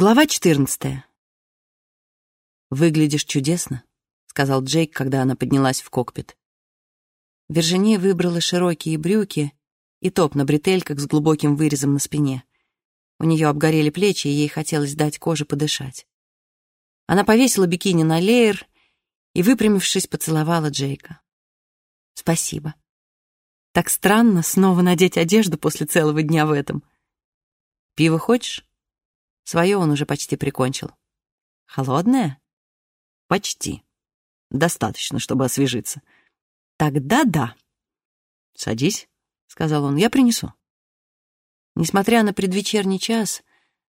Глава 14. «Выглядишь чудесно», — сказал Джейк, когда она поднялась в кокпит. Виржиния выбрала широкие брюки и топ на бретельках с глубоким вырезом на спине. У нее обгорели плечи, и ей хотелось дать коже подышать. Она повесила бикини на леер и, выпрямившись, поцеловала Джейка. «Спасибо. Так странно снова надеть одежду после целого дня в этом. Пиво хочешь?» Свое он уже почти прикончил. Холодное? Почти. Достаточно, чтобы освежиться. Тогда да. Садись, сказал он, я принесу. Несмотря на предвечерний час,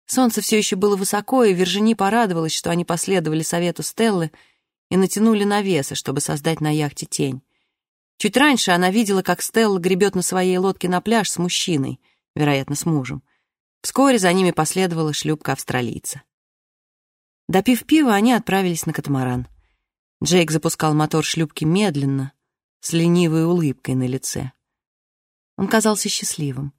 солнце все еще было высоко, и Вержини порадовалась, что они последовали совету Стеллы и натянули навесы, чтобы создать на яхте тень. Чуть раньше она видела, как Стелла гребет на своей лодке на пляж с мужчиной, вероятно, с мужем. Вскоре за ними последовала шлюпка австралийца. Допив пива, они отправились на катамаран. Джейк запускал мотор шлюпки медленно, с ленивой улыбкой на лице. Он казался счастливым.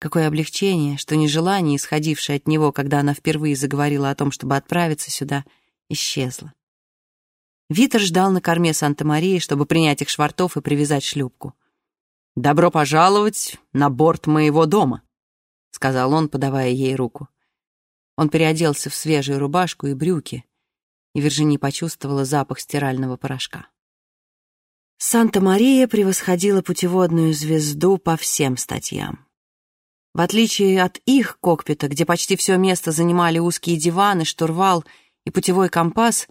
Какое облегчение, что нежелание, исходившее от него, когда она впервые заговорила о том, чтобы отправиться сюда, исчезло. Витер ждал на корме Санта-Марии, чтобы принять их швартов и привязать шлюпку. «Добро пожаловать на борт моего дома», — сказал он, подавая ей руку. Он переоделся в свежую рубашку и брюки, и Виржини почувствовала запах стирального порошка. Санта-Мария превосходила путеводную звезду по всем статьям. В отличие от их кокпита, где почти все место занимали узкие диваны, штурвал и путевой компас,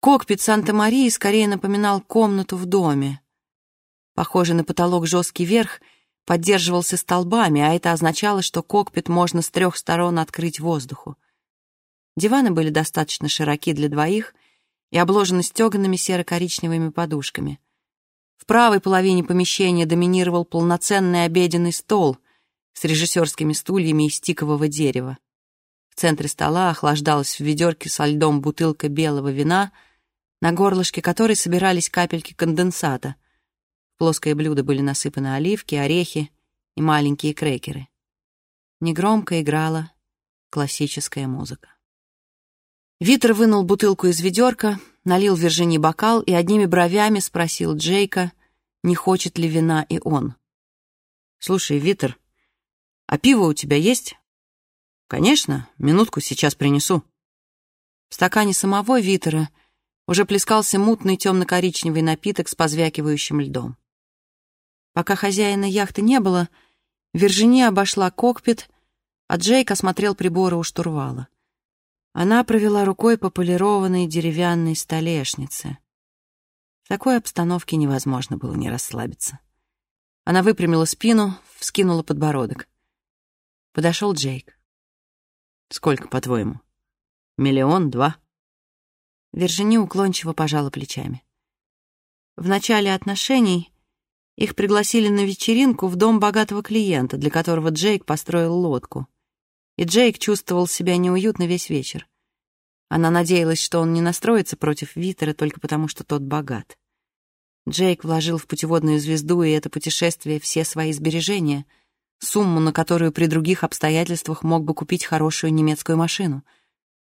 кокпит Санта-Марии скорее напоминал комнату в доме. Похожий на потолок жесткий верх — поддерживался столбами, а это означало, что кокпит можно с трех сторон открыть воздуху. Диваны были достаточно широки для двоих и обложены стеганными серо-коричневыми подушками. В правой половине помещения доминировал полноценный обеденный стол с режиссерскими стульями из тикового дерева. В центре стола охлаждалась в ведерке со льдом бутылка белого вина, на горлышке которой собирались капельки конденсата — плоское блюдо были насыпаны оливки, орехи и маленькие крекеры. Негромко играла классическая музыка. Витер вынул бутылку из ведерка, налил Виржини бокал и одними бровями спросил Джейка, не хочет ли вина и он. «Слушай, Витер, а пиво у тебя есть?» «Конечно, минутку сейчас принесу». В стакане самого Витера уже плескался мутный темно-коричневый напиток с позвякивающим льдом. Пока хозяина яхты не было, Виржиния обошла кокпит, а Джейк осмотрел приборы у штурвала. Она провела рукой по полированной деревянной столешнице. В такой обстановке невозможно было не расслабиться. Она выпрямила спину, вскинула подбородок. Подошел Джейк. «Сколько, по-твоему? Миллион, два?» Виржини уклончиво пожала плечами. В начале отношений их пригласили на вечеринку в дом богатого клиента, для которого Джейк построил лодку. И Джейк чувствовал себя неуютно весь вечер. Она надеялась, что он не настроится против Витера только потому, что тот богат. Джейк вложил в путеводную звезду и это путешествие все свои сбережения, сумму, на которую при других обстоятельствах мог бы купить хорошую немецкую машину.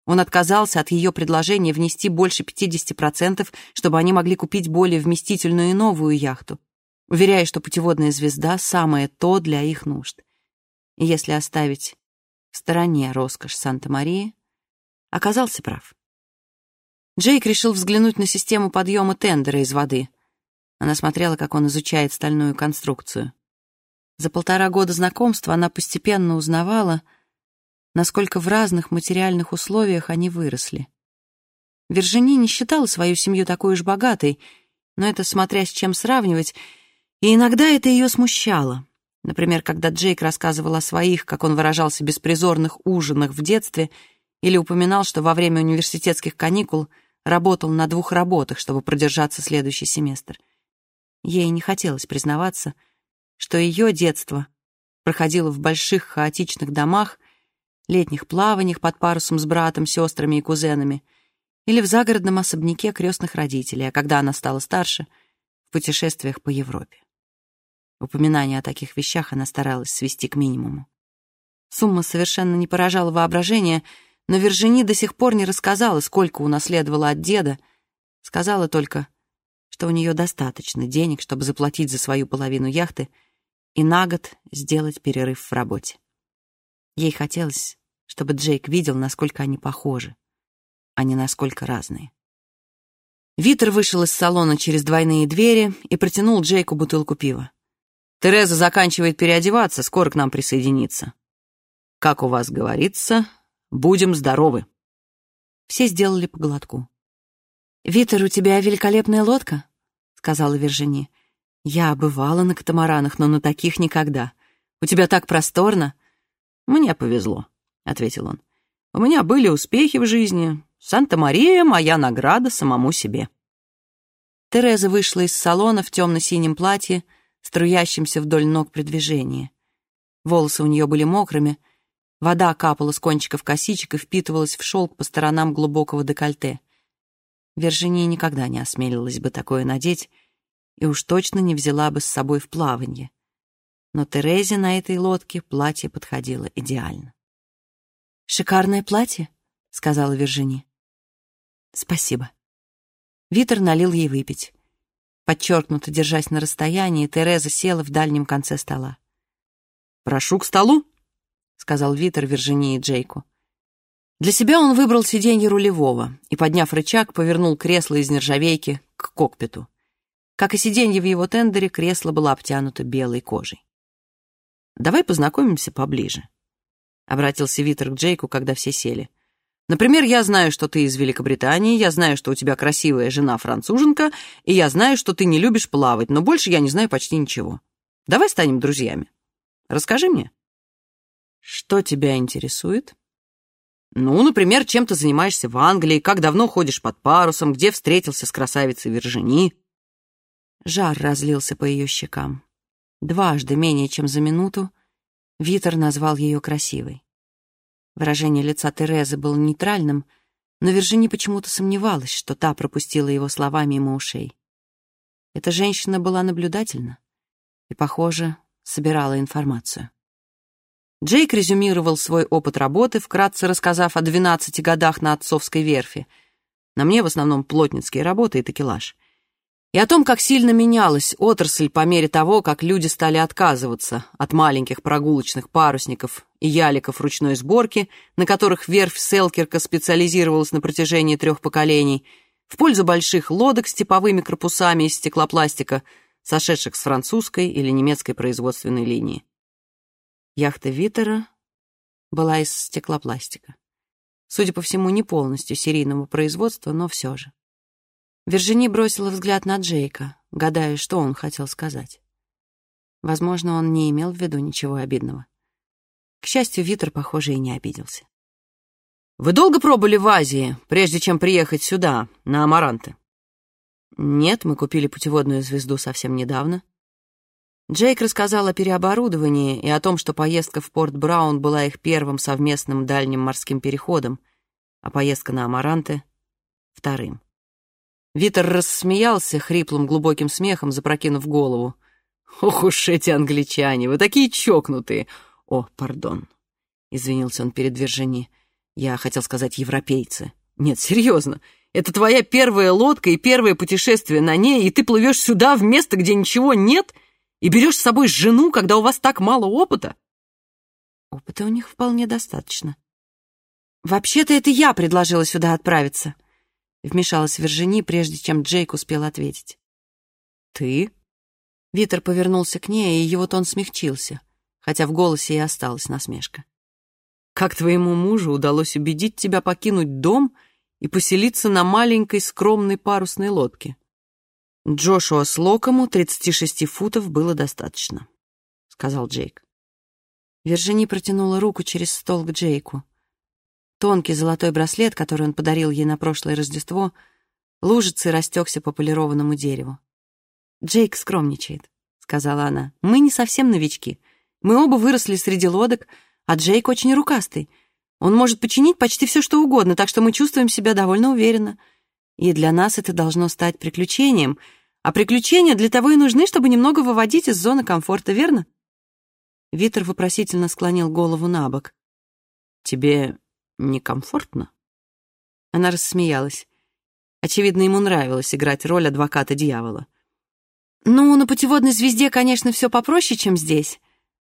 Он отказался от ее предложения внести больше 50%, чтобы они могли купить более вместительную и новую яхту уверяя, что путеводная звезда — самое то для их нужд. И если оставить в стороне роскошь Санта-Марии, оказался прав. Джейк решил взглянуть на систему подъема тендера из воды. Она смотрела, как он изучает стальную конструкцию. За полтора года знакомства она постепенно узнавала, насколько в разных материальных условиях они выросли. Виржини не считала свою семью такой уж богатой, но это, смотря с чем сравнивать, и иногда это ее смущало. Например, когда Джейк рассказывал о своих, как он выражался, беспризорных ужинах в детстве или упоминал, что во время университетских каникул работал на двух работах, чтобы продержаться следующий семестр. Ей не хотелось признаваться, что ее детство проходило в больших хаотичных домах, летних плаваниях под парусом с братом, сестрами и кузенами или в загородном особняке крестных родителей, а когда она стала старше — в путешествиях по Европе. Упоминание о таких вещах она старалась свести к минимуму. Сумма совершенно не поражала воображение, но Вержини до сих пор не рассказала, сколько унаследовала от деда, сказала только, что у нее достаточно денег, чтобы заплатить за свою половину яхты и на год сделать перерыв в работе. Ей хотелось, чтобы Джейк видел, насколько они похожи, а не насколько разные. Витер вышел из салона через двойные двери и протянул Джейку бутылку пива. «Тереза заканчивает переодеваться, скоро к нам присоединится. Как у вас говорится, будем здоровы». Все сделали по глотку. «Витер, у тебя великолепная лодка», — сказала Вержини. «Я бывала на катамаранах, но на таких никогда. У тебя так просторно». «Мне повезло», — ответил он. «У меня были успехи в жизни, Санта-Мария — моя награда самому себе». Тереза вышла из салона в темно-синем платье, струящемся вдоль ног при движении. Волосы у нее были мокрыми, вода капала с кончиков косичек и впитывалась в шелк по сторонам глубокого декольте. Вержиния никогда не осмелилась бы такое надеть и уж точно не взяла бы с собой в плаванье. Но Терезе на этой лодке платье подходило идеально. «Шикарное платье», — сказала Вержини. «Спасибо». Витер налил ей выпить. Подчеркнуто, держась на расстоянии, Тереза села в дальнем конце стола. «Прошу к столу», — сказал Витер Виржинии Джейку. Для себя он выбрал сиденье рулевого и, подняв рычаг, повернул кресло из нержавейки к кокпиту. Как и сиденье в его тендере, кресло было обтянуто белой кожей. «Давай познакомимся поближе», — обратился Витер к Джейку, когда все сели. Например, я знаю, что ты из Великобритании, я знаю, что у тебя красивая жена-француженка, и я знаю, что ты не любишь плавать, но больше я не знаю почти ничего. Давай станем друзьями. Расскажи мне. Что тебя интересует? Ну, например, чем ты занимаешься в Англии, как давно ходишь под парусом, где встретился с красавицей Виржини. Жар разлился по ее щекам. Дважды, менее чем за минуту, Витер назвал ее красивой. Выражение лица Терезы было нейтральным, но Виржини почему-то сомневалась, что та пропустила его слова мимо ушей. Эта женщина была наблюдательна и, похоже, собирала информацию. Джейк резюмировал свой опыт работы, вкратце рассказав о 12 годах на отцовской верфи. На мне в основном плотницкие работы и такелаж и о том, как сильно менялась отрасль по мере того, как люди стали отказываться от маленьких прогулочных парусников и яликов ручной сборки, на которых верфь Селкерка специализировалась на протяжении трех поколений, в пользу больших лодок с типовыми корпусами из стеклопластика, сошедших с французской или немецкой производственной линии. Яхта Виттера была из стеклопластика. Судя по всему, не полностью серийного производства, но все же. Вержини бросила взгляд на Джейка, гадая, что он хотел сказать. Возможно, он не имел в виду ничего обидного. К счастью, Витер, похоже, и не обиделся. «Вы долго пробыли в Азии, прежде чем приехать сюда, на Амаранты?» «Нет, мы купили путеводную звезду совсем недавно». Джейк рассказал о переоборудовании и о том, что поездка в Порт Браун была их первым совместным дальним морским переходом, а поездка на Амаранты — вторым. Витер рассмеялся хриплым глубоким смехом, запрокинув голову. «Ох уж эти англичане, вы такие чокнутые!» «О, пардон», — извинился он перед Вержини. «Я хотел сказать европейцы». «Нет, серьезно, это твоя первая лодка и первое путешествие на ней, и ты плывешь сюда, в место, где ничего нет, и берешь с собой жену, когда у вас так мало опыта?» «Опыта у них вполне достаточно». «Вообще-то это я предложила сюда отправиться», Вмешалась Вержини, прежде чем Джейк успел ответить. «Ты?» Витер повернулся к ней, и его тон смягчился, хотя в голосе и осталась насмешка. «Как твоему мужу удалось убедить тебя покинуть дом и поселиться на маленькой скромной парусной лодке?» Джошуа Слокому 36 футов было достаточно, — сказал Джейк. Вержини протянула руку через стол к Джейку. Тонкий золотой браслет, который он подарил ей на прошлое Рождество, лужицей растекся по полированному дереву. «Джейк скромничает», — сказала она. «Мы не совсем новички. Мы оба выросли среди лодок, а Джейк очень рукастый. Он может починить почти все, что угодно, так что мы чувствуем себя довольно уверенно. И для нас это должно стать приключением. А приключения для того и нужны, чтобы немного выводить из зоны комфорта, верно?» Витер вопросительно склонил голову на бок. «Тебе некомфортно?» Она рассмеялась. Очевидно, ему нравилось играть роль адвоката дьявола. «Ну, на путеводной звезде, конечно, все попроще, чем здесь,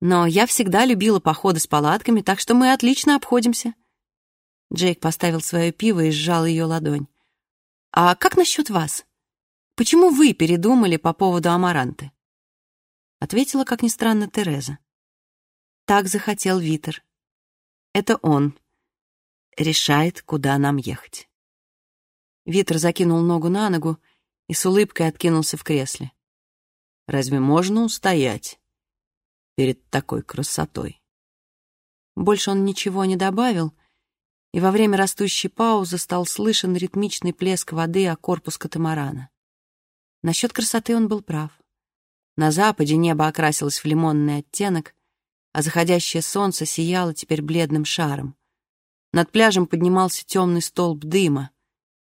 но я всегда любила походы с палатками, так что мы отлично обходимся». Джейк поставил свое пиво и сжал ее ладонь. «А как насчет вас? Почему вы передумали по поводу Амаранты?» Ответила, как ни странно, Тереза. «Так захотел Витер. Это он решает, куда нам ехать». Витер закинул ногу на ногу и с улыбкой откинулся в кресле. «Разве можно устоять перед такой красотой?» Больше он ничего не добавил, и во время растущей паузы стал слышен ритмичный плеск воды о корпус катамарана. Насчет красоты он был прав. На западе небо окрасилось в лимонный оттенок, а заходящее солнце сияло теперь бледным шаром. Над пляжем поднимался темный столб дыма,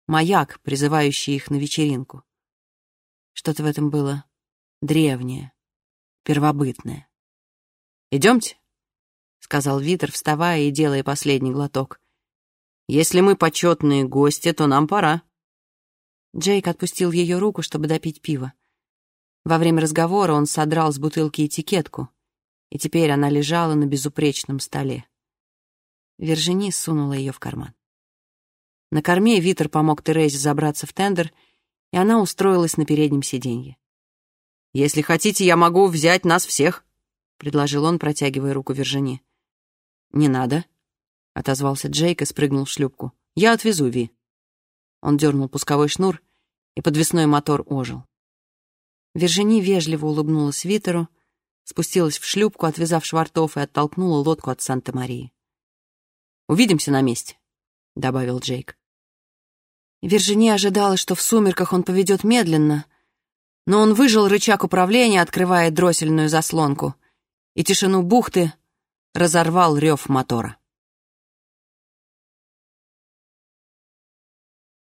маяк, призывающий их на вечеринку. Что-то в этом было древнее, первобытное. «Идемте», — сказал Витер, вставая и делая последний глоток. Если мы почетные гости, то нам пора». Джейк отпустил ее руку, чтобы допить пиво. Во время разговора он содрал с бутылки этикетку, и теперь она лежала на безупречном столе. Вержини сунула ее в карман. На корме Витер помог Терезе забраться в тендер, и она устроилась на переднем сиденье. «Если хотите, я могу взять нас всех», — предложил он, протягивая руку Вержини. «Не надо», — отозвался Джейк и спрыгнул в шлюпку. «Я отвезу Ви». Он дернул пусковой шнур, и подвесной мотор ожил. Вержини вежливо улыбнулась Витеру, спустилась в шлюпку, отвязав швартов, и оттолкнула лодку от Санта-Марии. «Увидимся на месте», — добавил Джейк. Вержини ожидала, что в сумерках он поведет медленно, но он выжил рычаг управления, открывая дроссельную заслонку, и тишину бухты разорвал рев мотора.